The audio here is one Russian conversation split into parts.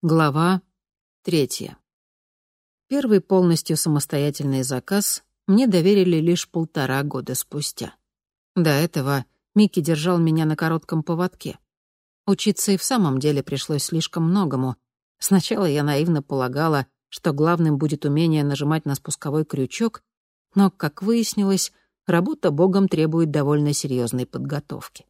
Глава третья. Первый полностью самостоятельный заказ мне доверили лишь полтора года спустя. До этого Микки держал меня на коротком поводке. Учиться и в самом деле пришлось слишком многому. Сначала я наивно полагала, что главным будет умение нажимать на спусковой крючок, но, как выяснилось, работа богом требует довольно серьезной подготовки.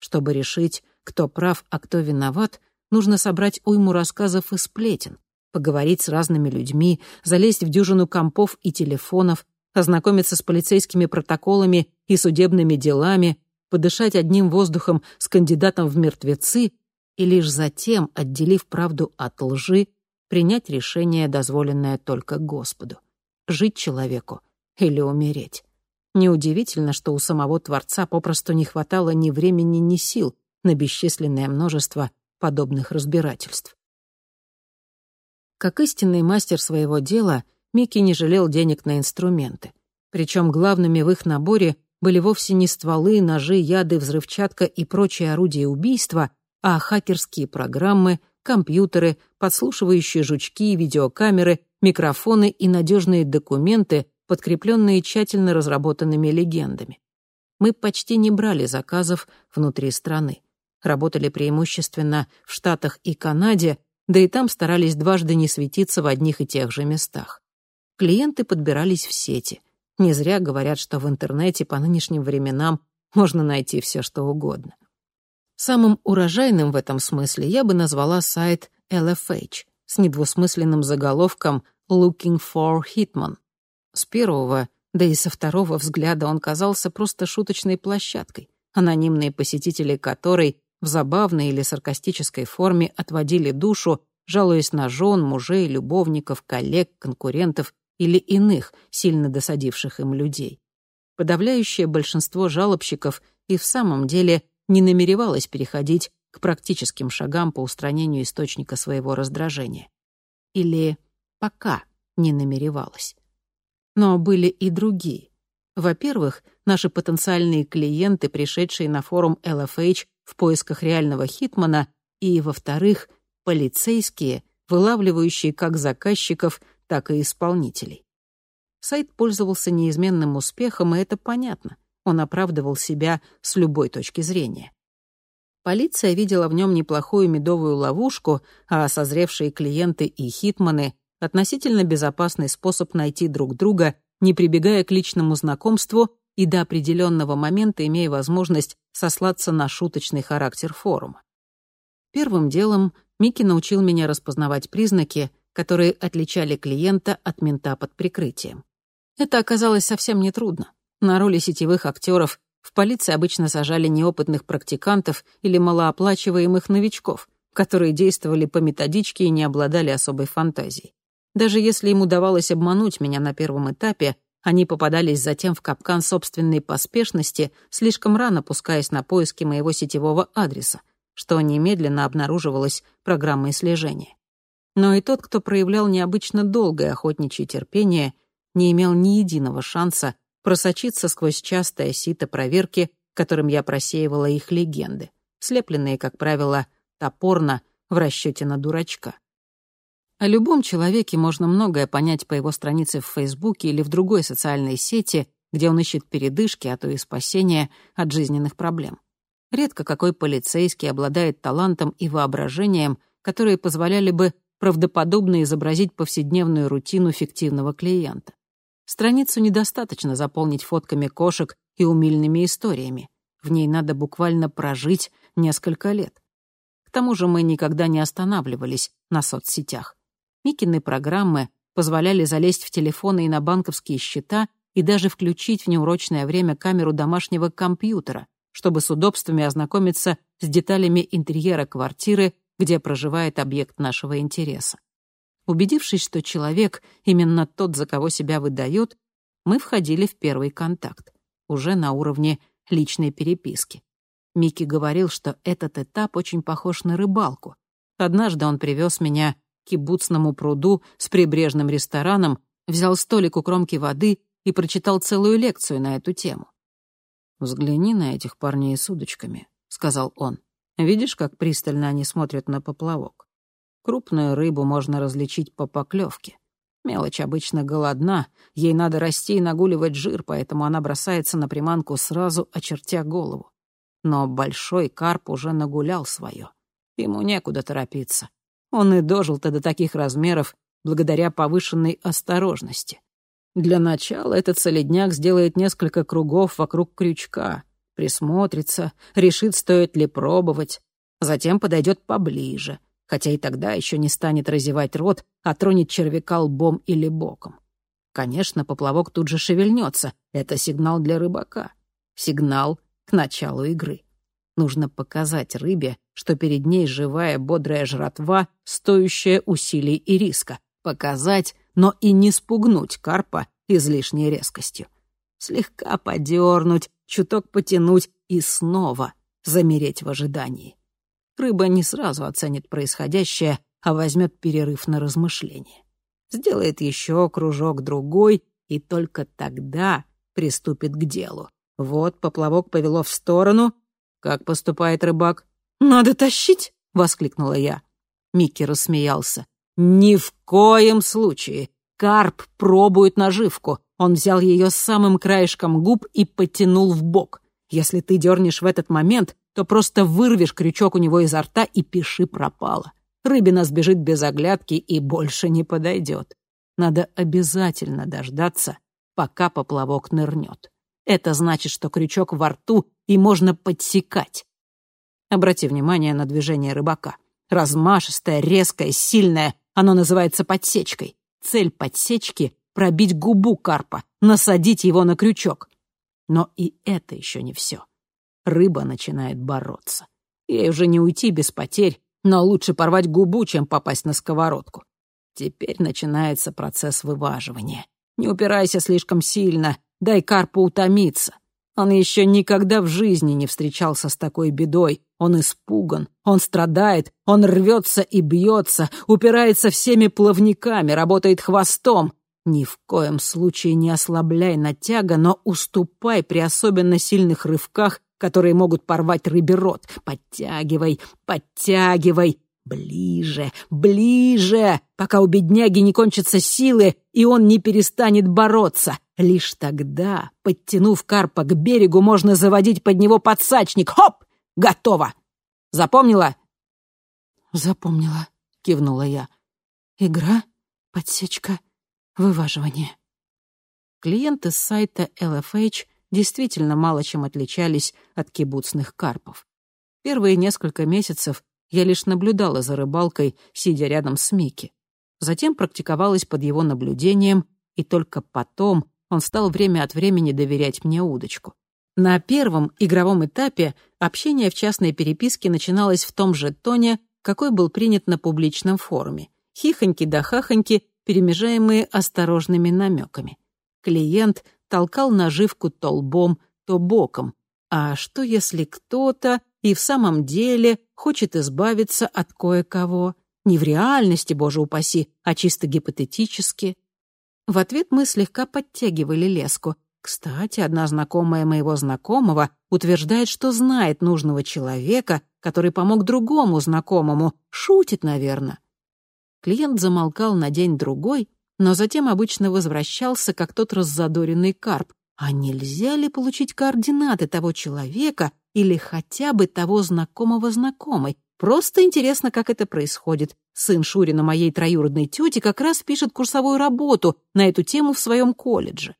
Чтобы решить, кто прав, а кто виноват — Нужно собрать уйму рассказов и сплетен, поговорить с разными людьми, залезть в дюжину компов и телефонов, ознакомиться с полицейскими протоколами и судебными делами, подышать одним воздухом с кандидатом в мертвецы и лишь затем, отделив правду от лжи, принять решение, дозволенное только Господу. Жить человеку или умереть. Неудивительно, что у самого Творца попросту не хватало ни времени, ни сил на бесчисленное множество подобных разбирательств. Как истинный мастер своего дела, Микки не жалел денег на инструменты. Причем главными в их наборе были вовсе не стволы, ножи, яды, взрывчатка и прочие орудия убийства, а хакерские программы, компьютеры, подслушивающие жучки, видеокамеры, микрофоны и надежные документы, подкрепленные тщательно разработанными легендами. Мы почти не брали заказов внутри страны работали преимущественно в Штатах и Канаде, да и там старались дважды не светиться в одних и тех же местах. Клиенты подбирались в сети. Не зря говорят, что в интернете по нынешним временам можно найти все, что угодно. Самым урожайным в этом смысле я бы назвала сайт LFH с недвусмысленным заголовком «Looking for Hitman». С первого, да и со второго взгляда он казался просто шуточной площадкой, анонимные посетители которой в забавной или саркастической форме отводили душу, жалуясь на жен, мужей, любовников, коллег, конкурентов или иных, сильно досадивших им людей. Подавляющее большинство жалобщиков и в самом деле не намеревалось переходить к практическим шагам по устранению источника своего раздражения. Или пока не намеревалась. Но были и другие. Во-первых, наши потенциальные клиенты, пришедшие на форум LFH в поисках реального хитмана, и, во-вторых, полицейские, вылавливающие как заказчиков, так и исполнителей. Сайт пользовался неизменным успехом, и это понятно. Он оправдывал себя с любой точки зрения. Полиция видела в нем неплохую медовую ловушку, а созревшие клиенты и хитманы — относительно безопасный способ найти друг друга, не прибегая к личному знакомству и до определенного момента имея возможность сослаться на шуточный характер форума. Первым делом Микки научил меня распознавать признаки, которые отличали клиента от мента под прикрытием. Это оказалось совсем нетрудно. На роли сетевых актеров в полиции обычно сажали неопытных практикантов или малооплачиваемых новичков, которые действовали по методичке и не обладали особой фантазией. Даже если им удавалось обмануть меня на первом этапе, они попадались затем в капкан собственной поспешности, слишком рано пускаясь на поиски моего сетевого адреса, что немедленно обнаруживалось программой слежения. Но и тот, кто проявлял необычно долгое охотничье терпение, не имел ни единого шанса просочиться сквозь частое сито проверки, которым я просеивала их легенды, слепленные, как правило, топорно в расчете на дурачка. О любом человеке можно многое понять по его странице в Фейсбуке или в другой социальной сети, где он ищет передышки, а то и спасения от жизненных проблем. Редко какой полицейский обладает талантом и воображением, которые позволяли бы правдоподобно изобразить повседневную рутину фиктивного клиента. Страницу недостаточно заполнить фотками кошек и умильными историями. В ней надо буквально прожить несколько лет. К тому же мы никогда не останавливались на соцсетях. Микины программы позволяли залезть в телефоны и на банковские счета и даже включить в неурочное время камеру домашнего компьютера, чтобы с удобствами ознакомиться с деталями интерьера квартиры, где проживает объект нашего интереса. Убедившись, что человек именно тот, за кого себя выдает, мы входили в первый контакт, уже на уровне личной переписки. Микки говорил, что этот этап очень похож на рыбалку. Однажды он привез меня кибуцному пруду с прибрежным рестораном, взял столик у кромки воды и прочитал целую лекцию на эту тему. «Взгляни на этих парней с удочками», — сказал он. «Видишь, как пристально они смотрят на поплавок? Крупную рыбу можно различить по поклевке. Мелочь обычно голодна, ей надо расти и нагуливать жир, поэтому она бросается на приманку сразу, очертя голову. Но большой карп уже нагулял свое. Ему некуда торопиться. Он и дожил-то до таких размеров благодаря повышенной осторожности. Для начала этот солидняк сделает несколько кругов вокруг крючка, присмотрится, решит, стоит ли пробовать, затем подойдет поближе, хотя и тогда еще не станет разевать рот, а тронет червяка лбом или боком. Конечно, поплавок тут же шевельнется. Это сигнал для рыбака. Сигнал к началу игры. Нужно показать рыбе, что перед ней живая бодрая жратва, стоящая усилий и риска. Показать, но и не спугнуть карпа излишней резкостью. Слегка подернуть, чуток потянуть и снова замереть в ожидании. Рыба не сразу оценит происходящее, а возьмет перерыв на размышление. Сделает еще кружок-другой, и только тогда приступит к делу. Вот поплавок повело в сторону. Как поступает рыбак? «Надо тащить!» — воскликнула я. Микки рассмеялся. «Ни в коем случае. Карп пробует наживку. Он взял ее самым краешком губ и потянул в бок. Если ты дернешь в этот момент, то просто вырвешь крючок у него изо рта и пиши пропало. Рыбина сбежит без оглядки и больше не подойдет. Надо обязательно дождаться, пока поплавок нырнет. Это значит, что крючок во рту и можно подсекать. Обрати внимание на движение рыбака. Размашистое, резкое, сильное. Оно называется подсечкой. Цель подсечки — пробить губу карпа, насадить его на крючок. Но и это еще не все рыба начинает бороться. Ей уже не уйти без потерь, но лучше порвать губу, чем попасть на сковородку. Теперь начинается процесс вываживания. Не упирайся слишком сильно, дай карпу утомиться. Он еще никогда в жизни не встречался с такой бедой. Он испуган, он страдает, он рвется и бьется, упирается всеми плавниками, работает хвостом. Ни в коем случае не ослабляй натяга, но уступай при особенно сильных рывках которые могут порвать рыбе рот. Подтягивай, подтягивай. Ближе, ближе, пока у бедняги не кончатся силы, и он не перестанет бороться. Лишь тогда, подтянув карпа к берегу, можно заводить под него подсачник. Хоп! Готово! Запомнила? Запомнила, кивнула я. Игра, подсечка, вываживание. Клиенты с сайта LFH действительно мало чем отличались от кибуцных карпов. Первые несколько месяцев я лишь наблюдала за рыбалкой, сидя рядом с Микки. Затем практиковалась под его наблюдением, и только потом он стал время от времени доверять мне удочку. На первом игровом этапе общение в частной переписке начиналось в том же тоне, какой был принят на публичном форуме. Хихоньки да хахоньки, перемежаемые осторожными намеками. Клиент толкал наживку то лбом, то боком. А что, если кто-то и в самом деле хочет избавиться от кое-кого? Не в реальности, боже упаси, а чисто гипотетически. В ответ мы слегка подтягивали леску. Кстати, одна знакомая моего знакомого утверждает, что знает нужного человека, который помог другому знакомому. Шутит, наверное. Клиент замолкал на день-другой, но затем обычно возвращался, как тот раззадоренный карп. А нельзя ли получить координаты того человека или хотя бы того знакомого знакомой? Просто интересно, как это происходит. Сын Шурина моей троюродной тети как раз пишет курсовую работу на эту тему в своем колледже.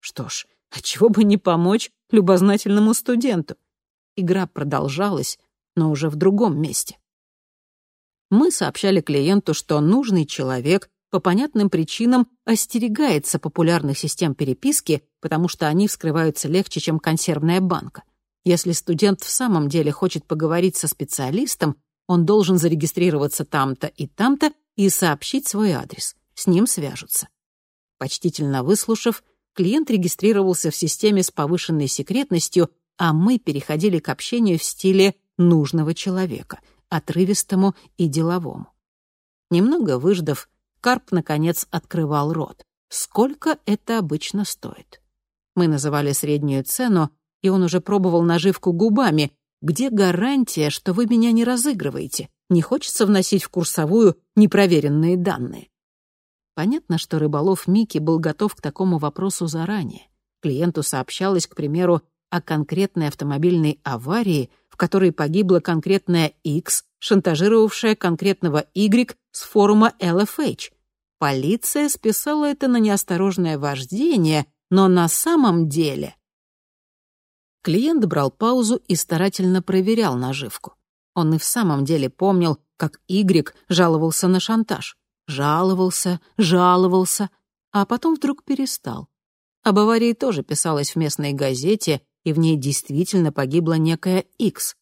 Что ж, а чего бы не помочь любознательному студенту? Игра продолжалась, но уже в другом месте. Мы сообщали клиенту, что нужный человек по понятным причинам остерегается популярных систем переписки, потому что они вскрываются легче, чем консервная банка. Если студент в самом деле хочет поговорить со специалистом, он должен зарегистрироваться там-то и там-то и сообщить свой адрес. С ним свяжутся. Почтительно выслушав, клиент регистрировался в системе с повышенной секретностью, а мы переходили к общению в стиле нужного человека, отрывистому и деловому. Немного выждав, Карп, наконец, открывал рот. Сколько это обычно стоит? Мы называли среднюю цену, и он уже пробовал наживку губами. Где гарантия, что вы меня не разыгрываете? Не хочется вносить в курсовую непроверенные данные. Понятно, что рыболов Микки был готов к такому вопросу заранее. Клиенту сообщалось, к примеру, о конкретной автомобильной аварии, в которой погибла конкретная X, шантажировавшая конкретного Y с форума LFH. Полиция списала это на неосторожное вождение, но на самом деле... Клиент брал паузу и старательно проверял наживку. Он и в самом деле помнил, как Y жаловался на шантаж. Жаловался, жаловался, а потом вдруг перестал. Об аварии тоже писалось в местной газете, и в ней действительно погибла некая X.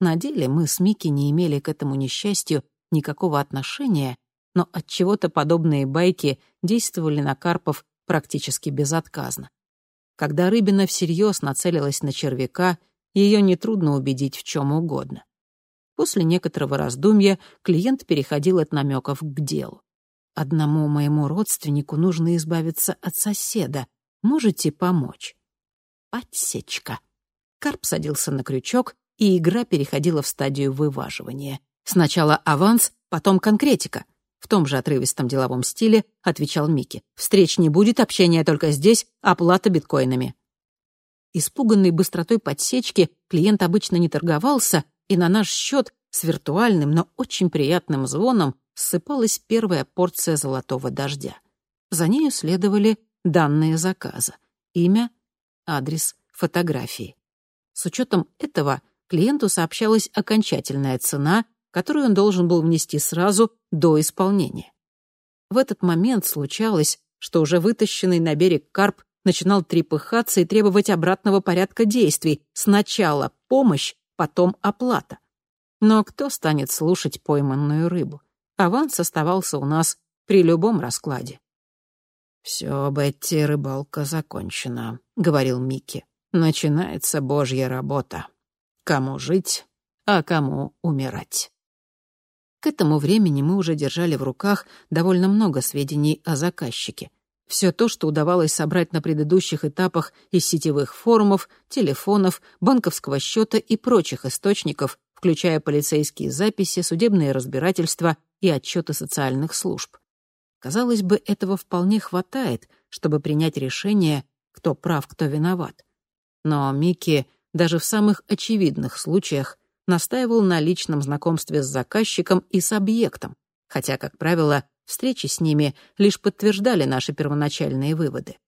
На деле мы с Микки не имели к этому несчастью никакого отношения, но от чего то подобные байки действовали на Карпов практически безотказно. Когда рыбина всерьез нацелилась на червяка, ее нетрудно убедить в чем угодно. После некоторого раздумья клиент переходил от намеков к делу. «Одному моему родственнику нужно избавиться от соседа. Можете помочь?» «Подсечка». Карп садился на крючок, и игра переходила в стадию вываживания. Сначала аванс, потом конкретика. В том же отрывистом деловом стиле отвечал Микки. «Встреч не будет, общение только здесь, оплата биткоинами». Испуганный быстротой подсечки, клиент обычно не торговался, и на наш счет с виртуальным, но очень приятным звоном ссыпалась первая порция золотого дождя. За нею следовали данные заказа. Имя, адрес, фотографии. С учетом этого клиенту сообщалась окончательная цена, которую он должен был внести сразу до исполнения. В этот момент случалось, что уже вытащенный на берег карп начинал трепыхаться и требовать обратного порядка действий. Сначала помощь, потом оплата. Но кто станет слушать пойманную рыбу? Аванс оставался у нас при любом раскладе. «Все, Бетти, рыбалка закончена», — говорил Микки. «Начинается божья работа. Кому жить, а кому умирать». К этому времени мы уже держали в руках довольно много сведений о заказчике. Все то, что удавалось собрать на предыдущих этапах из сетевых форумов, телефонов, банковского счета и прочих источников, включая полицейские записи, судебные разбирательства и отчеты социальных служб. Казалось бы, этого вполне хватает, чтобы принять решение, кто прав, кто виноват. Но Микки даже в самых очевидных случаях настаивал на личном знакомстве с заказчиком и с объектом, хотя, как правило, Встречи с ними лишь подтверждали наши первоначальные выводы.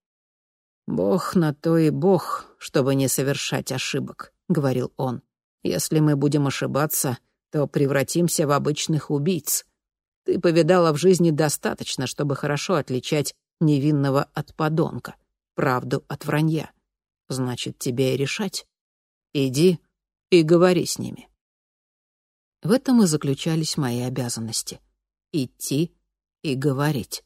«Бог на то и бог, чтобы не совершать ошибок», — говорил он. «Если мы будем ошибаться, то превратимся в обычных убийц. Ты повидала в жизни достаточно, чтобы хорошо отличать невинного от подонка, правду от вранья. Значит, тебе и решать. Иди и говори с ними». В этом и заключались мои обязанности — идти и говорить.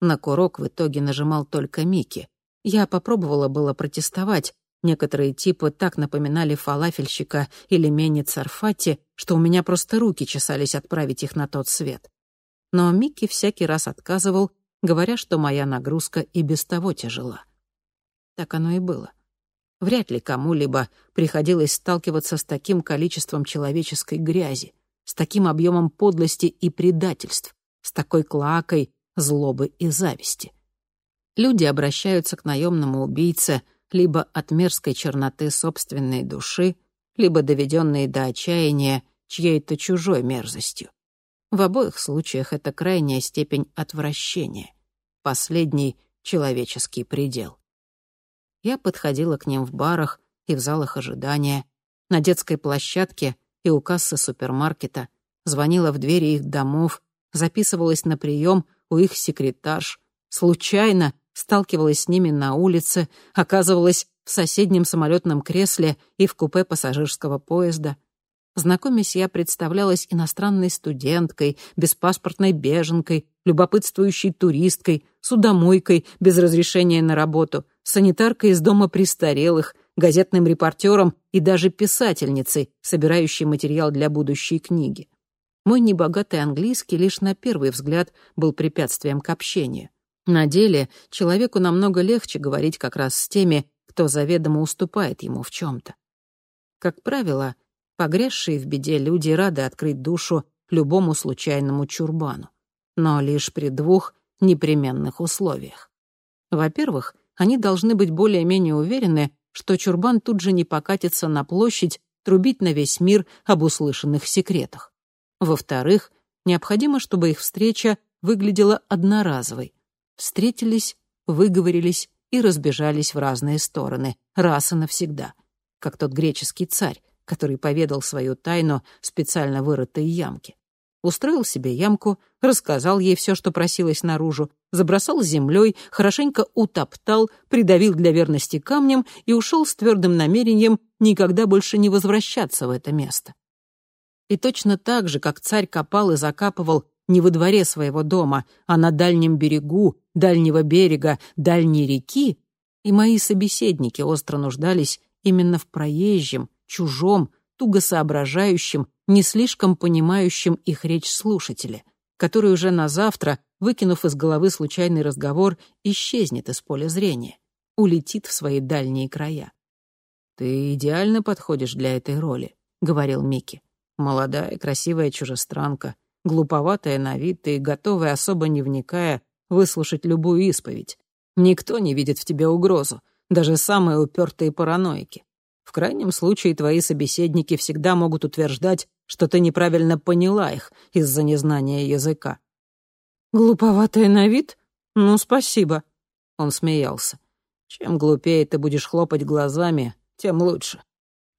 На курок в итоге нажимал только Микки. Я попробовала было протестовать. Некоторые типы так напоминали фалафельщика или Мени Царфати, что у меня просто руки чесались отправить их на тот свет. Но Микки всякий раз отказывал, говоря, что моя нагрузка и без того тяжела. Так оно и было. Вряд ли кому-либо приходилось сталкиваться с таким количеством человеческой грязи, с таким объемом подлости и предательств, с такой клакой злобы и зависти. Люди обращаются к наемному убийце либо от мерзкой черноты собственной души, либо доведенные до отчаяния чьей-то чужой мерзостью. В обоих случаях это крайняя степень отвращения, последний человеческий предел. Я подходила к ним в барах и в залах ожидания, на детской площадке и у кассы супермаркета, звонила в двери их домов, записывалась на прием у их секретарш, случайно сталкивалась с ними на улице, оказывалась в соседнем самолетном кресле и в купе пассажирского поезда. Знакомясь, я представлялась иностранной студенткой, беспаспортной беженкой, любопытствующей туристкой, судомойкой без разрешения на работу, санитаркой из дома престарелых, газетным репортером и даже писательницей, собирающей материал для будущей книги. Мой небогатый английский лишь на первый взгляд был препятствием к общению. На деле человеку намного легче говорить как раз с теми, кто заведомо уступает ему в чем-то. Как правило, Погрязшие в беде люди рады открыть душу любому случайному чурбану. Но лишь при двух непременных условиях. Во-первых, они должны быть более-менее уверены, что чурбан тут же не покатится на площадь трубить на весь мир об услышанных секретах. Во-вторых, необходимо, чтобы их встреча выглядела одноразовой. Встретились, выговорились и разбежались в разные стороны, раз и навсегда, как тот греческий царь, который поведал свою тайну специально вырытой ямке. Устроил себе ямку, рассказал ей все, что просилось наружу, забросал землей, хорошенько утоптал, придавил для верности камнем и ушел с твердым намерением никогда больше не возвращаться в это место. И точно так же, как царь копал и закапывал не во дворе своего дома, а на дальнем берегу, дальнего берега, дальней реки, и мои собеседники остро нуждались именно в проезжем, чужом, туго соображающем, не слишком понимающем их речь слушателе, который уже на завтра, выкинув из головы случайный разговор, исчезнет из поля зрения, улетит в свои дальние края. «Ты идеально подходишь для этой роли», — говорил Микки. «Молодая, красивая чужестранка, глуповатая на вид и готовая, особо не вникая, выслушать любую исповедь. Никто не видит в тебе угрозу, даже самые упертые параноики. В крайнем случае твои собеседники всегда могут утверждать, что ты неправильно поняла их из-за незнания языка». «Глуповатая на вид? Ну, спасибо». Он смеялся. «Чем глупее ты будешь хлопать глазами, тем лучше.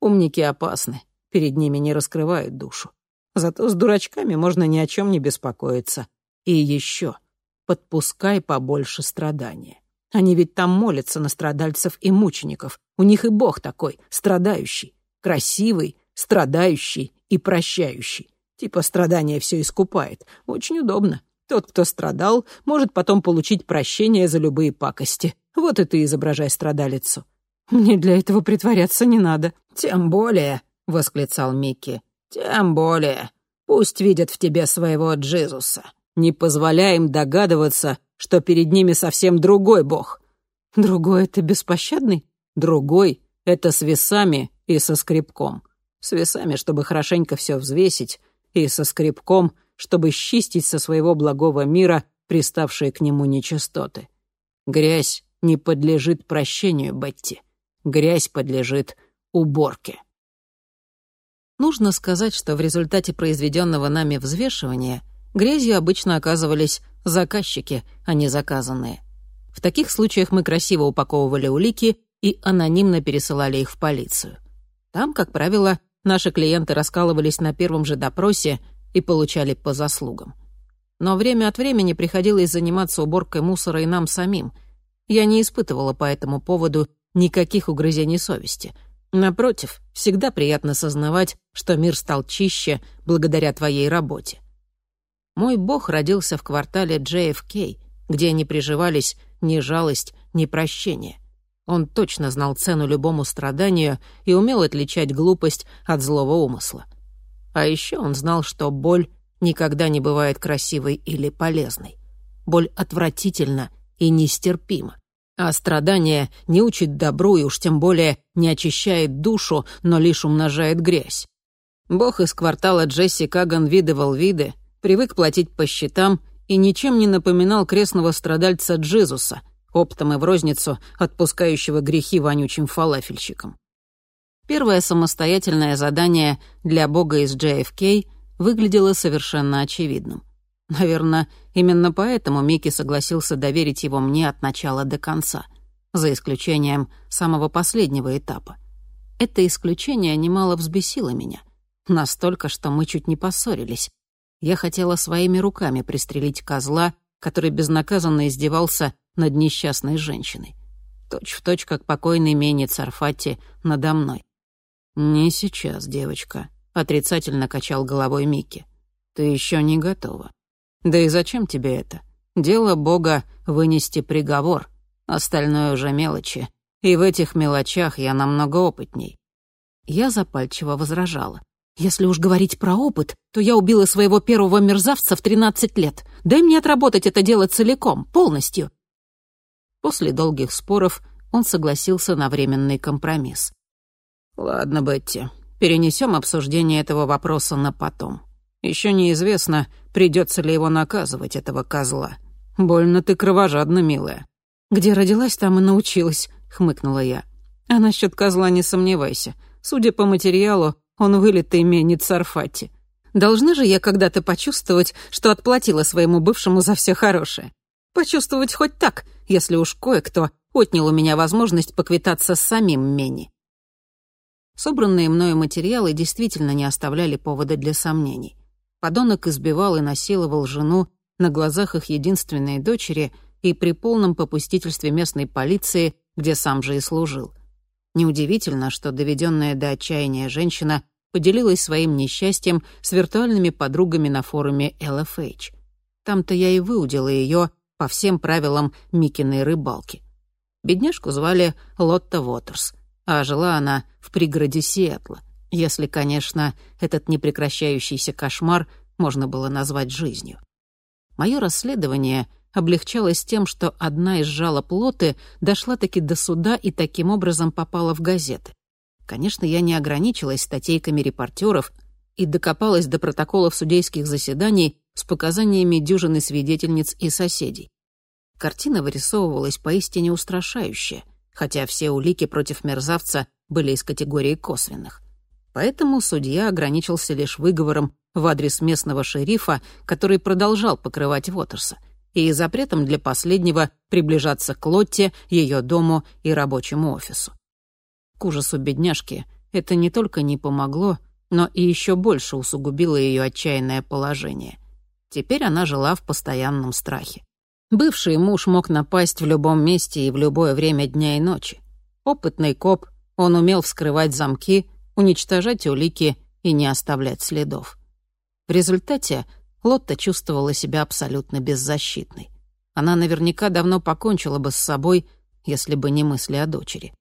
Умники опасны, перед ними не раскрывают душу. Зато с дурачками можно ни о чем не беспокоиться. И еще, подпускай побольше страдания. Они ведь там молятся на страдальцев и мучеников. У них и Бог такой, страдающий, красивый, страдающий и прощающий. Типа страдания все искупает. Очень удобно. Тот, кто страдал, может потом получить прощение за любые пакости. Вот и ты изображай страдалицу. Мне для этого притворяться не надо. Тем более, — восклицал Микки, — тем более. Пусть видят в тебе своего Джизуса. Не позволяй им догадываться, что перед ними совсем другой бог. Другой — это беспощадный? Другой — это с весами и со скребком. С весами, чтобы хорошенько все взвесить, и со скребком, чтобы счистить со своего благого мира приставшие к нему нечистоты. Грязь не подлежит прощению, Бетти. Грязь подлежит уборке. Нужно сказать, что в результате произведенного нами взвешивания грязью обычно оказывались заказчики, а не заказанные. В таких случаях мы красиво упаковывали улики и анонимно пересылали их в полицию. Там, как правило, наши клиенты раскалывались на первом же допросе и получали по заслугам. Но время от времени приходилось заниматься уборкой мусора и нам самим. Я не испытывала по этому поводу никаких угрызений совести — Напротив, всегда приятно сознавать, что мир стал чище благодаря твоей работе. Мой бог родился в квартале JFK, где не приживались ни жалость, ни прощение. Он точно знал цену любому страданию и умел отличать глупость от злого умысла. А еще он знал, что боль никогда не бывает красивой или полезной. Боль отвратительна и нестерпима. А страдание не учит добру и уж тем более не очищает душу, но лишь умножает грязь. Бог из квартала Джесси Каган видывал виды, привык платить по счетам и ничем не напоминал крестного страдальца Джизуса, оптом и в розницу отпускающего грехи вонючим фалафельщикам. Первое самостоятельное задание для бога из JFK выглядело совершенно очевидным — Наверное, именно поэтому Микки согласился доверить его мне от начала до конца, за исключением самого последнего этапа. Это исключение немало взбесило меня. Настолько, что мы чуть не поссорились. Я хотела своими руками пристрелить козла, который безнаказанно издевался над несчастной женщиной. Точь в точь, как покойный Мени Царфати надо мной. «Не сейчас, девочка», — отрицательно качал головой Микки. «Ты еще не готова. Да и зачем тебе это? Дело Бога — вынести приговор. Остальное уже мелочи. И в этих мелочах я намного опытней. Я запальчиво возражала. «Если уж говорить про опыт, то я убила своего первого мерзавца в 13 лет. Дай мне отработать это дело целиком, полностью». После долгих споров он согласился на временный компромисс. «Ладно, Бетти, перенесем обсуждение этого вопроса на потом. Еще неизвестно, придется ли его наказывать, этого козла. Больно ты кровожадна, милая». «Где родилась, там и научилась», — хмыкнула я. «А насчет козла не сомневайся. Судя по материалу, он вылитый менит Сарфати. Должна же я когда-то почувствовать, что отплатила своему бывшему за все хорошее. Почувствовать хоть так, если уж кое-кто отнял у меня возможность поквитаться с самим Мени. Собранные мною материалы действительно не оставляли повода для сомнений. Подонок избивал и насиловал жену на глазах их единственной дочери и при полном попустительстве местной полиции, где сам же и служил. Неудивительно, что доведенная до отчаяния женщина поделилась своим несчастьем с виртуальными подругами на форуме LFH. Там-то я и выудила ее по всем правилам Микиной рыбалки. Бедняжку звали Лотта Уотерс, а жила она в пригороде Сиэтла, если, конечно, этот непрекращающийся кошмар можно было назвать жизнью. Мое расследование облегчалось тем, что одна из жалоб Лоты дошла-таки до суда и таким образом попала в газеты. Конечно, я не ограничилась статейками репортеров и докопалась до протоколов судейских заседаний с показаниями дюжины свидетельниц и соседей. Картина вырисовывалась поистине устрашающая, хотя все улики против мерзавца были из категории косвенных. Поэтому судья ограничился лишь выговором в адрес местного шерифа, который продолжал покрывать Вотерса, и запретом для последнего приближаться к Лотте, ее дому и рабочему офису. К ужасу бедняжки это не только не помогло, но и еще больше усугубило ее отчаянное положение. Теперь она жила в постоянном страхе. Бывший муж мог напасть в любом месте и в любое время дня и ночи. Опытный коп, он умел вскрывать замки, уничтожать улики и не оставлять следов. В результате Лотта чувствовала себя абсолютно беззащитной. Она наверняка давно покончила бы с собой, если бы не мысли о дочери.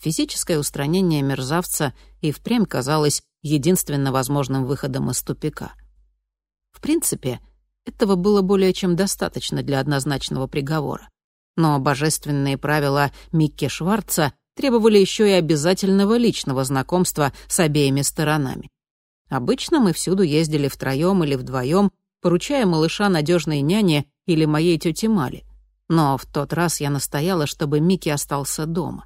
Физическое устранение мерзавца и впрямь казалось единственно возможным выходом из тупика. В принципе, этого было более чем достаточно для однозначного приговора. Но божественные правила Микки Шварца требовали еще и обязательного личного знакомства с обеими сторонами. Обычно мы всюду ездили втроем или вдвоем, поручая малыша надежной няне или моей тете Мали. Но в тот раз я настояла, чтобы Микки остался дома.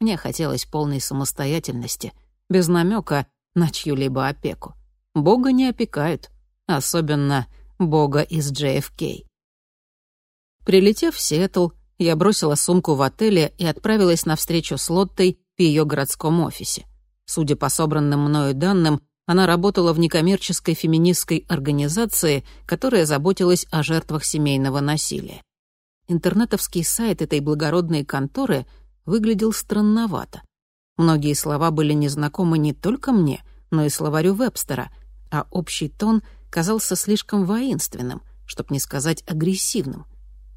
Мне хотелось полной самостоятельности, без намека на чью-либо опеку. Бога не опекают, особенно Бога из JFK. Прилетев в Сиэтл, я бросила сумку в отеле и отправилась на встречу с Лоттой в ее городском офисе. Судя по собранным мною данным, она работала в некоммерческой феминистской организации, которая заботилась о жертвах семейного насилия. Интернетовский сайт этой благородной конторы выглядел странновато. Многие слова были незнакомы не только мне, но и словарю Вебстера, а общий тон казался слишком воинственным, чтоб не сказать агрессивным.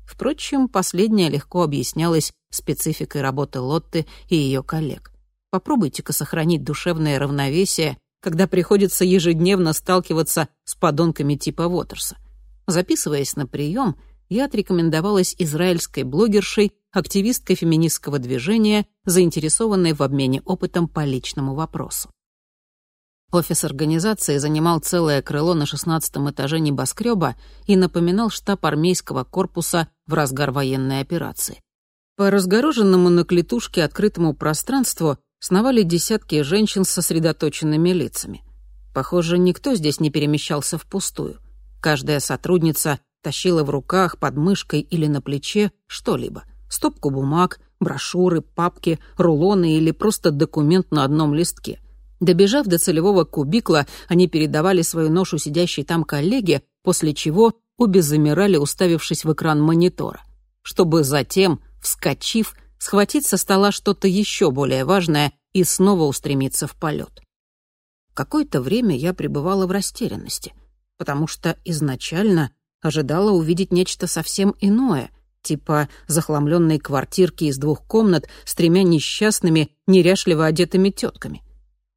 Впрочем, последнее легко объяснялось спецификой работы Лотты и ее коллег. Попробуйте-ка сохранить душевное равновесие, когда приходится ежедневно сталкиваться с подонками типа Вотерса. Записываясь на прием, я отрекомендовалась израильской блогершей, активисткой феминистского движения, заинтересованной в обмене опытом по личному вопросу. Офис организации занимал целое крыло на шестнадцатом этаже небоскреба и напоминал штаб армейского корпуса в разгар военной операции. По разгороженному на клетушке открытому пространству сновали десятки женщин с сосредоточенными лицами. Похоже, никто здесь не перемещался впустую. Каждая сотрудница тащила в руках, под мышкой или на плече что-либо. Стопку бумаг, брошюры, папки, рулоны или просто документ на одном листке. Добежав до целевого кубикла, они передавали свою ношу сидящей там коллеге, после чего обе замирали, уставившись в экран монитора, чтобы затем, вскочив, схватить со стола что-то еще более важное и снова устремиться в полет. Какое-то время я пребывала в растерянности, потому что изначально ожидала увидеть нечто совсем иное, типа захламленной квартирки из двух комнат с тремя несчастными, неряшливо одетыми тетками.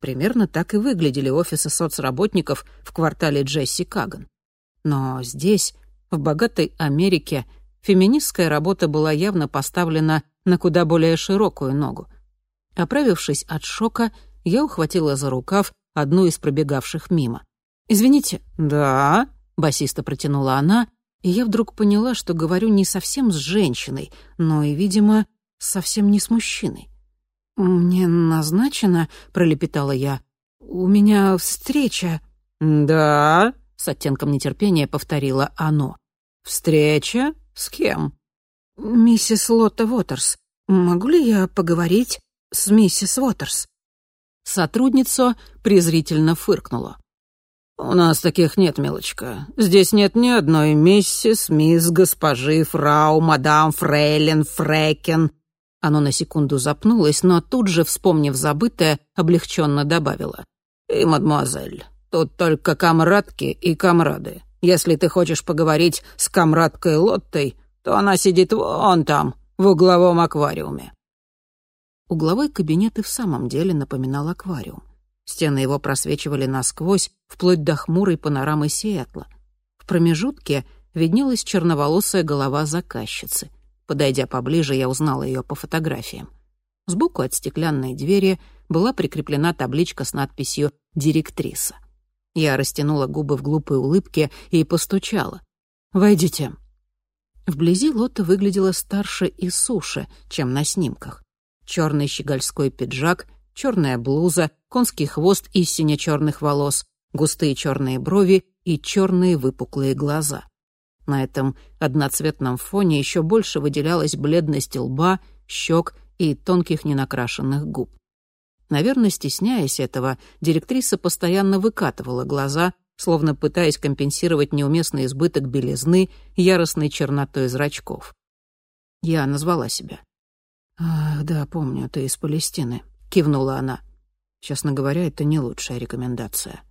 Примерно так и выглядели офисы соцработников в квартале Джесси Каган. Но здесь, в богатой Америке, феминистская работа была явно поставлена на куда более широкую ногу. Оправившись от шока, я ухватила за рукав одну из пробегавших мимо. «Извините». «Да?» — басисто протянула она, и я вдруг поняла, что говорю не совсем с женщиной, но и, видимо, совсем не с мужчиной. «Мне назначено», — пролепетала я. «У меня встреча». «Да?» — с оттенком нетерпения повторило оно. «Встреча? С кем?» «Миссис Лотта Уотерс. Могу ли я поговорить с миссис Уотерс?» Сотрудница презрительно фыркнула. «У нас таких нет, милочка. Здесь нет ни одной миссис, мисс, госпожи, фрау, мадам, фрейлин, фрекен». Оно на секунду запнулось, но тут же, вспомнив забытое, облегченно добавила. «И, мадемуазель, тут только комрадки и комрады. Если ты хочешь поговорить с комрадкой Лоттой, то она сидит вон там, в угловом аквариуме». Угловой кабинет и в самом деле напоминал аквариум. Стены его просвечивали насквозь, вплоть до хмурой панорамы Сиэтла. В промежутке виднелась черноволосая голова заказчицы. Подойдя поближе, я узнала ее по фотографиям. Сбоку от стеклянной двери была прикреплена табличка с надписью «Директриса». Я растянула губы в глупой улыбке и постучала. «Войдите». Вблизи Лота выглядела старше и суше, чем на снимках. Черный щегольской пиджак — черная блуза, конский хвост из сине-черных волос, густые черные брови и черные выпуклые глаза. На этом одноцветном фоне еще больше выделялась бледность лба, щек и тонких ненакрашенных губ. Наверное, стесняясь этого, директриса постоянно выкатывала глаза, словно пытаясь компенсировать неуместный избыток белизны яростной чернотой зрачков. Я назвала себя. «Ах, да, помню, ты из Палестины», — кивнула она. Честно говоря, это не лучшая рекомендация.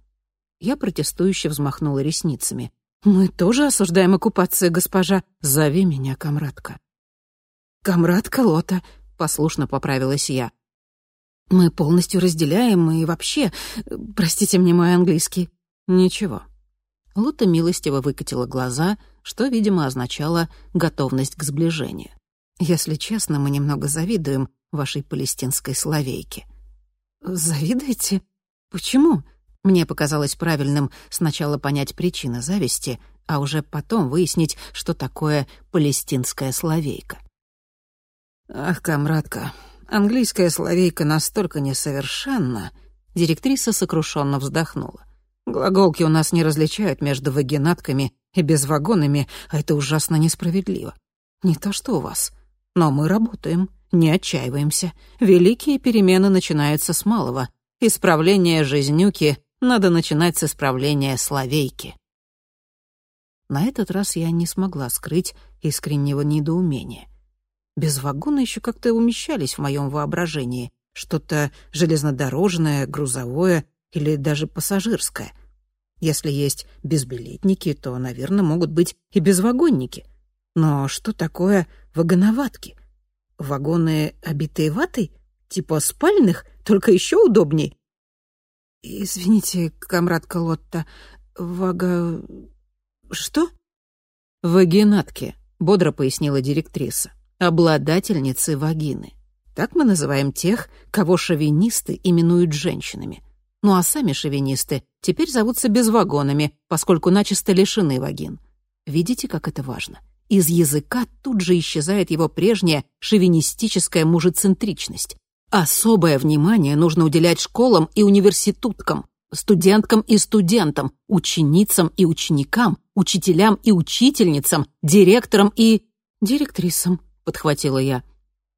Я протестующе взмахнула ресницами. «Мы тоже осуждаем оккупацию, госпожа. Зови меня комрадка». «Комрадка Лота», — послушно поправилась я. «Мы полностью разделяем и вообще... Простите мне мой английский». «Ничего». Лота милостиво выкатила глаза, что, видимо, означало готовность к сближению. «Если честно, мы немного завидуем вашей палестинской словейки. «Завидуете? Почему?» Мне показалось правильным сначала понять причины зависти, а уже потом выяснить, что такое палестинская словейка. «Ах, комрадка, английская словейка настолько несовершенна», директриса сокрушенно вздохнула. «Глаголки у нас не различают между вагинатками и безвагонами, а это ужасно несправедливо. Не то что у вас. Но мы работаем, не отчаиваемся. Великие перемены начинаются с малого. Исправление жизнюки надо начинать с исправления словейки. На этот раз я не смогла скрыть искреннего недоумения. Без вагона еще как-то умещались в моем воображении. Что-то железнодорожное, грузовое или даже пассажирское. Если есть безбилетники, то, наверное, могут быть и безвагонники. Но что такое вагоноватки? Вагоны, обитые ватой? Типа спальных, только еще удобней? Извините, комрадка Лотта, вага... Что? Вагинатки, бодро пояснила директриса. Обладательницы вагины. Так мы называем тех, кого шовинисты именуют женщинами. Ну а сами шовинисты теперь зовутся безвагонами, поскольку начисто лишены вагин. Видите, как это важно? из языка тут же исчезает его прежняя шовинистическая мужецентричность. Особое внимание нужно уделять школам и университуткам, студенткам и студентам, ученицам и ученикам, учителям и учительницам, директорам и... «Директрисам», — подхватила я.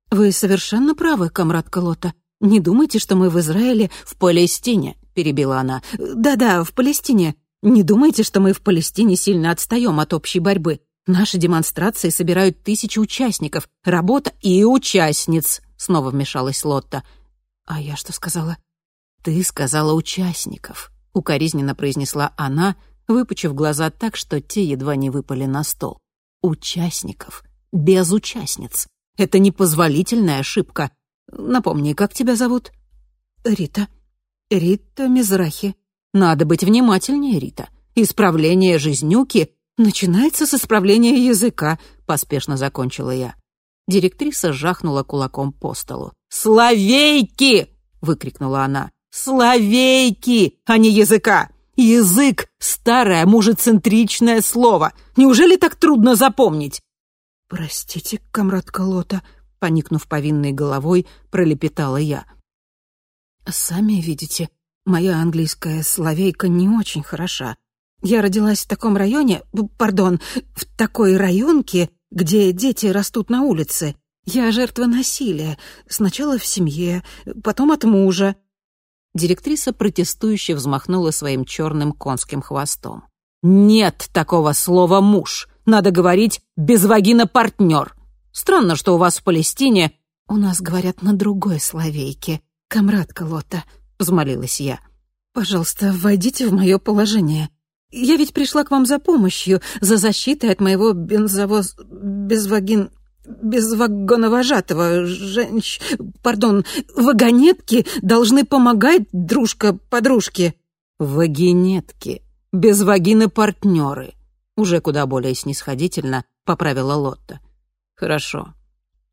«Вы совершенно правы, комрад Колота. Не думайте, что мы в Израиле, в Палестине», — перебила она. «Да-да, в Палестине. Не думайте, что мы в Палестине сильно отстаем от общей борьбы. Наши демонстрации собирают тысячи участников. Работа и участниц!» Снова вмешалась Лотта. «А я что сказала?» «Ты сказала участников», — укоризненно произнесла она, выпучив глаза так, что те едва не выпали на стол. «Участников. Без участниц. Это непозволительная ошибка. Напомни, как тебя зовут?» «Рита. Рита Мизрахи». «Надо быть внимательнее, Рита. Исправление жизнюки «Начинается с исправления языка», — поспешно закончила я. Директриса жахнула кулаком по столу. «Словейки!» — выкрикнула она. Словейки, а не языка. Язык — старое мужецентричное слово. Неужели так трудно запомнить? «Простите, комрад Колота», — поникнув повинной головой, пролепетала я. «Сами видите, моя английская словейка не очень хороша. Я родилась в таком районе, пардон, в такой районке, где дети растут на улице. Я жертва насилия. Сначала в семье, потом от мужа». Директриса протестующе взмахнула своим черным конским хвостом. «Нет такого слова «муж». Надо говорить «без вагина партнер». Странно, что у вас в Палестине...» «У нас говорят на другой словейке. Камрадка Лота», — взмолилась я. «Пожалуйста, войдите в мое положение. Я ведь пришла к вам за помощью, за защитой от моего бензовоз... безвагин без вагоновожатого женщ... Пардон, вагонетки должны помогать дружка подружке». «Вагинетки, без вагины партнеры», уже куда более снисходительно поправила Лотта. «Хорошо.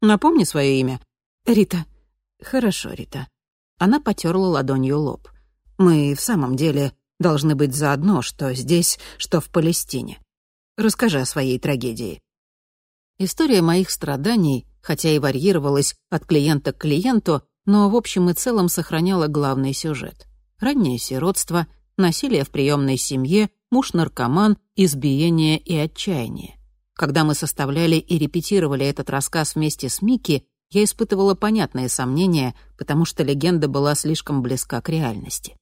Напомни свое имя». «Рита». «Хорошо, Рита». Она потерла ладонью лоб. «Мы в самом деле должны быть заодно, что здесь, что в Палестине. Расскажи о своей трагедии». История моих страданий, хотя и варьировалась от клиента к клиенту, но в общем и целом сохраняла главный сюжет. Раннее сиротство, насилие в приемной семье, муж-наркоман, избиение и отчаяние. Когда мы составляли и репетировали этот рассказ вместе с Микки, я испытывала понятные сомнения, потому что легенда была слишком близка к реальности.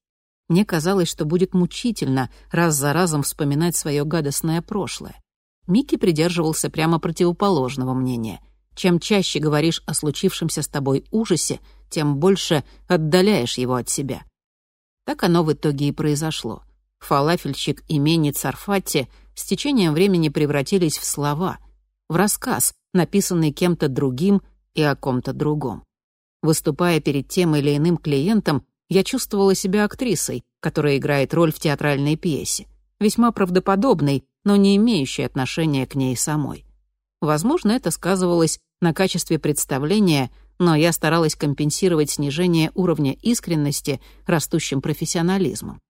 Мне казалось, что будет мучительно раз за разом вспоминать свое гадостное прошлое. Микки придерживался прямо противоположного мнения. Чем чаще говоришь о случившемся с тобой ужасе, тем больше отдаляешь его от себя. Так оно в итоге и произошло. Фалафельщик и Мени Царфатти с течением времени превратились в слова, в рассказ, написанный кем-то другим и о ком-то другом. Выступая перед тем или иным клиентом, я чувствовала себя актрисой, которая играет роль в театральной пьесе, весьма правдоподобной, но не имеющей отношения к ней самой. Возможно, это сказывалось на качестве представления, но я старалась компенсировать снижение уровня искренности растущим профессионализмом.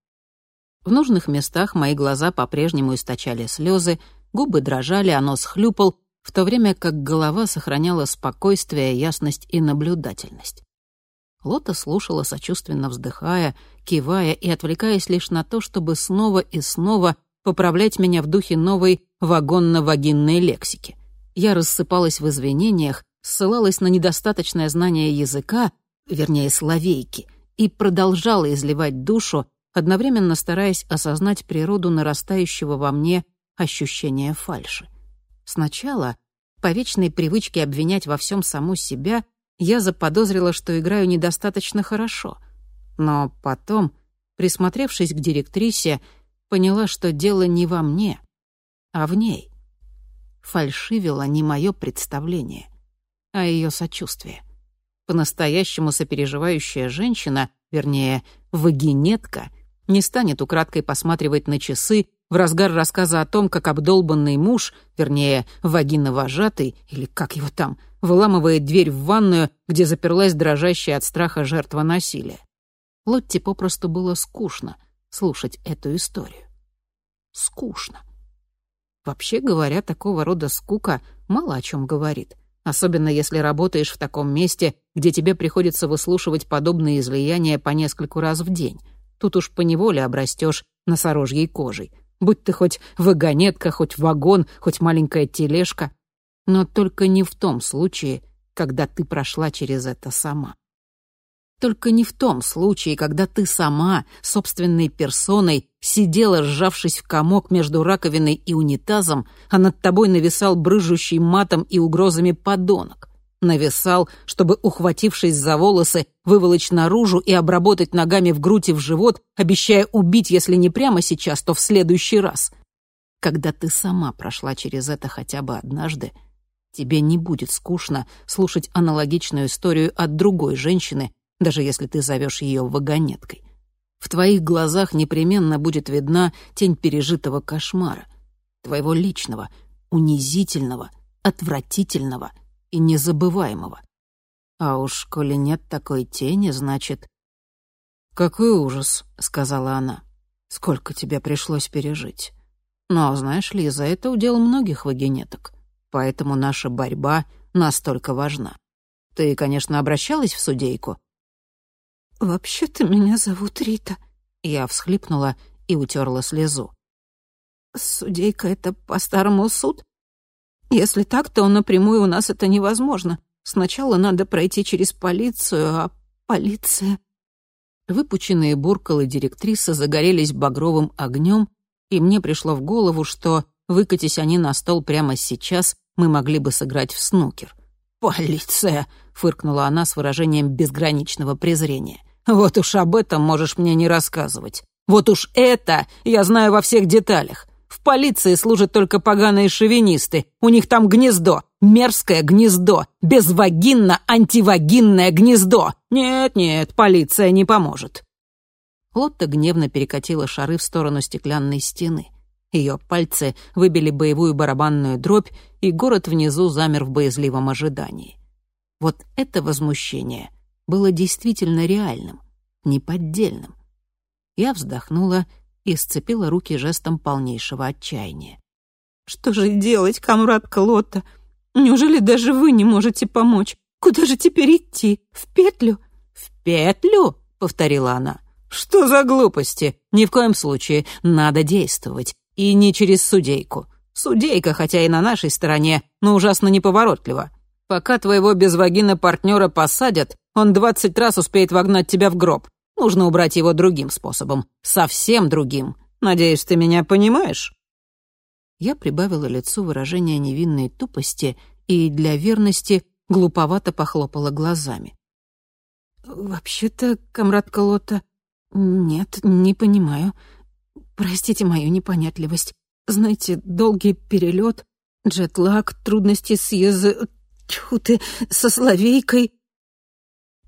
В нужных местах мои глаза по-прежнему источали слезы, губы дрожали, а нос хлюпал, в то время как голова сохраняла спокойствие, ясность и наблюдательность. Лота слушала, сочувственно вздыхая, кивая и отвлекаясь лишь на то, чтобы снова и снова поправлять меня в духе новой вагонно-вагинной лексики. Я рассыпалась в извинениях, ссылалась на недостаточное знание языка, вернее, словейки, и продолжала изливать душу, одновременно стараясь осознать природу нарастающего во мне ощущения фальши. Сначала, по вечной привычке обвинять во всем саму себя, я заподозрила, что играю недостаточно хорошо. Но потом, присмотревшись к директрисе, поняла, что дело не во мне, а в ней. Фальшивило не мое представление, а ее сочувствие. По-настоящему сопереживающая женщина, вернее, вагинетка, не станет украдкой посматривать на часы в разгар рассказа о том, как обдолбанный муж, вернее, вагиновожатый, или как его там, выламывает дверь в ванную, где заперлась дрожащая от страха жертва насилия. Лотте попросту было скучно, слушать эту историю. Скучно. Вообще говоря, такого рода скука мало о чем говорит, особенно если работаешь в таком месте, где тебе приходится выслушивать подобные излияния по нескольку раз в день. Тут уж поневоле обрастешь носорожьей кожей. Будь ты хоть вагонетка, хоть вагон, хоть маленькая тележка. Но только не в том случае, когда ты прошла через это сама. Только не в том случае, когда ты сама, собственной персоной, сидела, сжавшись в комок между раковиной и унитазом, а над тобой нависал брыжущий матом и угрозами подонок. Нависал, чтобы, ухватившись за волосы, выволочь наружу и обработать ногами в грудь и в живот, обещая убить, если не прямо сейчас, то в следующий раз. Когда ты сама прошла через это хотя бы однажды, тебе не будет скучно слушать аналогичную историю от другой женщины, даже если ты зовешь ее вагонеткой. В твоих глазах непременно будет видна тень пережитого кошмара, твоего личного, унизительного, отвратительного и незабываемого. А уж коли нет такой тени, значит... «Какой ужас», — сказала она. «Сколько тебе пришлось пережить. Но, знаешь ли, за это удел многих вагинеток. Поэтому наша борьба настолько важна. Ты, конечно, обращалась в судейку?» «Вообще-то меня зовут Рита». Я всхлипнула и утерла слезу. «Судейка — это по-старому суд? Если так, то напрямую у нас это невозможно. Сначала надо пройти через полицию, а полиция...» Выпученные буркалы директрисы загорелись багровым огнем, и мне пришло в голову, что, выкатись они на стол прямо сейчас, мы могли бы сыграть в снукер. «Полиция!» — фыркнула она с выражением безграничного презрения. «Вот уж об этом можешь мне не рассказывать. Вот уж это я знаю во всех деталях. В полиции служат только поганые шовинисты. У них там гнездо, мерзкое гнездо, безвагинно-антивагинное гнездо. Нет-нет, полиция не поможет». Лотта гневно перекатила шары в сторону стеклянной стены. Ее пальцы выбили боевую барабанную дробь, и город внизу замер в боязливом ожидании. Вот это возмущение было действительно реальным, неподдельным. Я вздохнула и сцепила руки жестом полнейшего отчаяния. «Что же делать, комрад Клотта? Неужели даже вы не можете помочь? Куда же теперь идти? В петлю?» «В петлю?» — повторила она. «Что за глупости? Ни в коем случае. Надо действовать. И не через судейку. Судейка, хотя и на нашей стороне, но ужасно неповоротлива. Пока твоего безвагина партнера посадят, он двадцать раз успеет вогнать тебя в гроб. Нужно убрать его другим способом. Совсем другим. Надеюсь, ты меня понимаешь?» Я прибавила лицу выражение невинной тупости и для верности глуповато похлопала глазами. «Вообще-то, комрад Колота, нет, не понимаю. Простите мою непонятливость. Знаете, долгий перелет, джетлаг, трудности с язы... Тьфу ты, со словейкой...»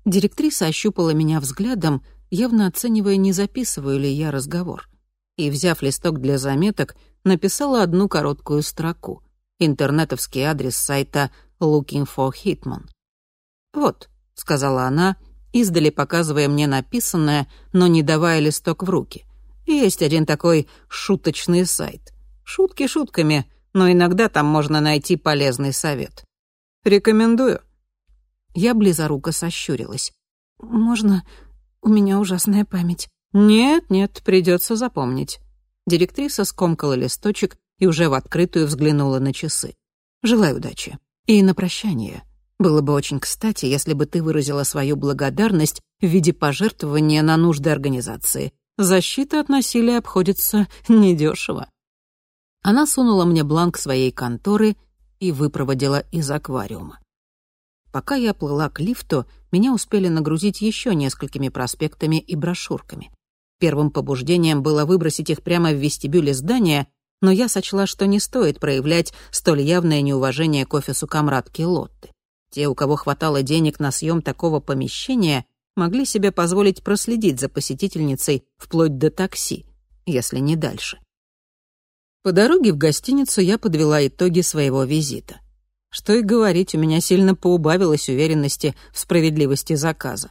Директриса ощупала меня взглядом, явно оценивая, не записываю ли я разговор. И, взяв листок для заметок, написала одну короткую строку. Интернетовский адрес сайта «Looking for Hitman». «Вот», — сказала она, издали показывая мне написанное, но не давая листок в руки. «Есть один такой шуточный сайт. Шутки шутками, но иногда там можно найти полезный совет. Рекомендую». Я близоруко сощурилась. «Можно у меня ужасная память». «Нет, нет, придется запомнить». Директриса скомкала листочек и уже в открытую взглянула на часы. «Желаю удачи. И на прощание. Было бы очень кстати, если бы ты выразила свою благодарность в виде пожертвования на нужды организации. Защита от насилия обходится недешево». Она сунула мне бланк своей конторы и выпроводила из аквариума. Пока я плыла к лифту, меня успели нагрузить еще несколькими проспектами и брошюрками. Первым побуждением было выбросить их прямо в вестибюле здания, но я сочла, что не стоит проявлять столь явное неуважение к офису комрадки Лотты. Те, у кого хватало денег на съем такого помещения, могли себе позволить проследить за посетительницей вплоть до такси, если не дальше. По дороге в гостиницу я подвела итоги своего визита. Что и говорить, у меня сильно поубавилось уверенности в справедливости заказа.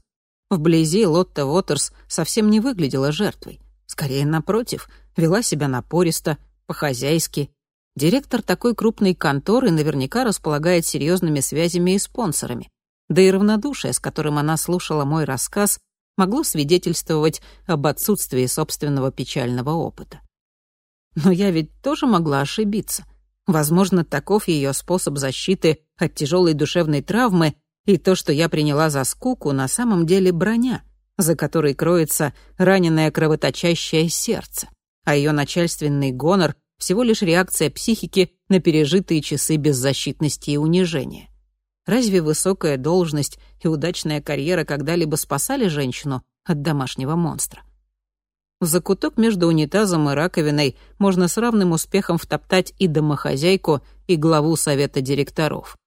Вблизи Лотта Уотерс совсем не выглядела жертвой. Скорее, напротив, вела себя напористо, по-хозяйски. Директор такой крупной конторы наверняка располагает серьезными связями и спонсорами. Да и равнодушие, с которым она слушала мой рассказ, могло свидетельствовать об отсутствии собственного печального опыта. Но я ведь тоже могла ошибиться — Возможно, таков ее способ защиты от тяжелой душевной травмы, и то, что я приняла за скуку, на самом деле броня, за которой кроется раненое кровоточащее сердце, а ее начальственный гонор — всего лишь реакция психики на пережитые часы беззащитности и унижения. Разве высокая должность и удачная карьера когда-либо спасали женщину от домашнего монстра? В закуток между унитазом и раковиной можно с равным успехом втоптать и домохозяйку, и главу совета директоров.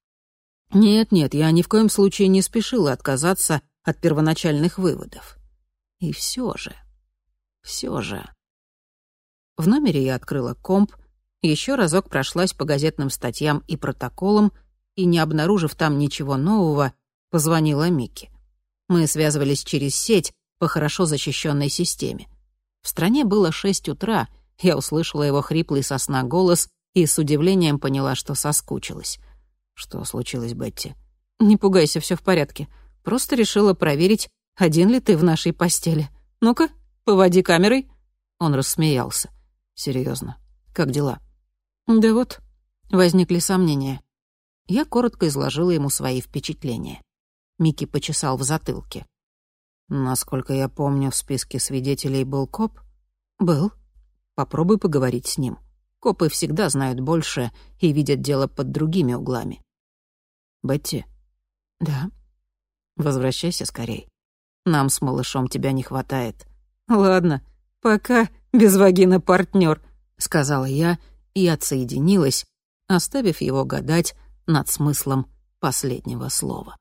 Нет-нет, я ни в коем случае не спешила отказаться от первоначальных выводов. И все же, все же... В номере я открыла комп, еще разок прошлась по газетным статьям и протоколам и, не обнаружив там ничего нового, позвонила Микки. Мы связывались через сеть, по хорошо защищенной системе. В стране было шесть утра, я услышала его хриплый сосна голос и с удивлением поняла, что соскучилась. Что случилось, Бетти? Не пугайся, все в порядке. Просто решила проверить, один ли ты в нашей постели. Ну-ка, поводи камерой. Он рассмеялся. Серьезно, как дела? Да вот, возникли сомнения. Я коротко изложила ему свои впечатления. Микки почесал в затылке. Насколько я помню, в списке свидетелей был коп. Был. Попробуй поговорить с ним. Копы всегда знают больше и видят дело под другими углами. Бетти? Да. Возвращайся скорей. Нам с малышом тебя не хватает. Ладно, пока без вагина партнер, сказала я и отсоединилась, оставив его гадать над смыслом последнего слова.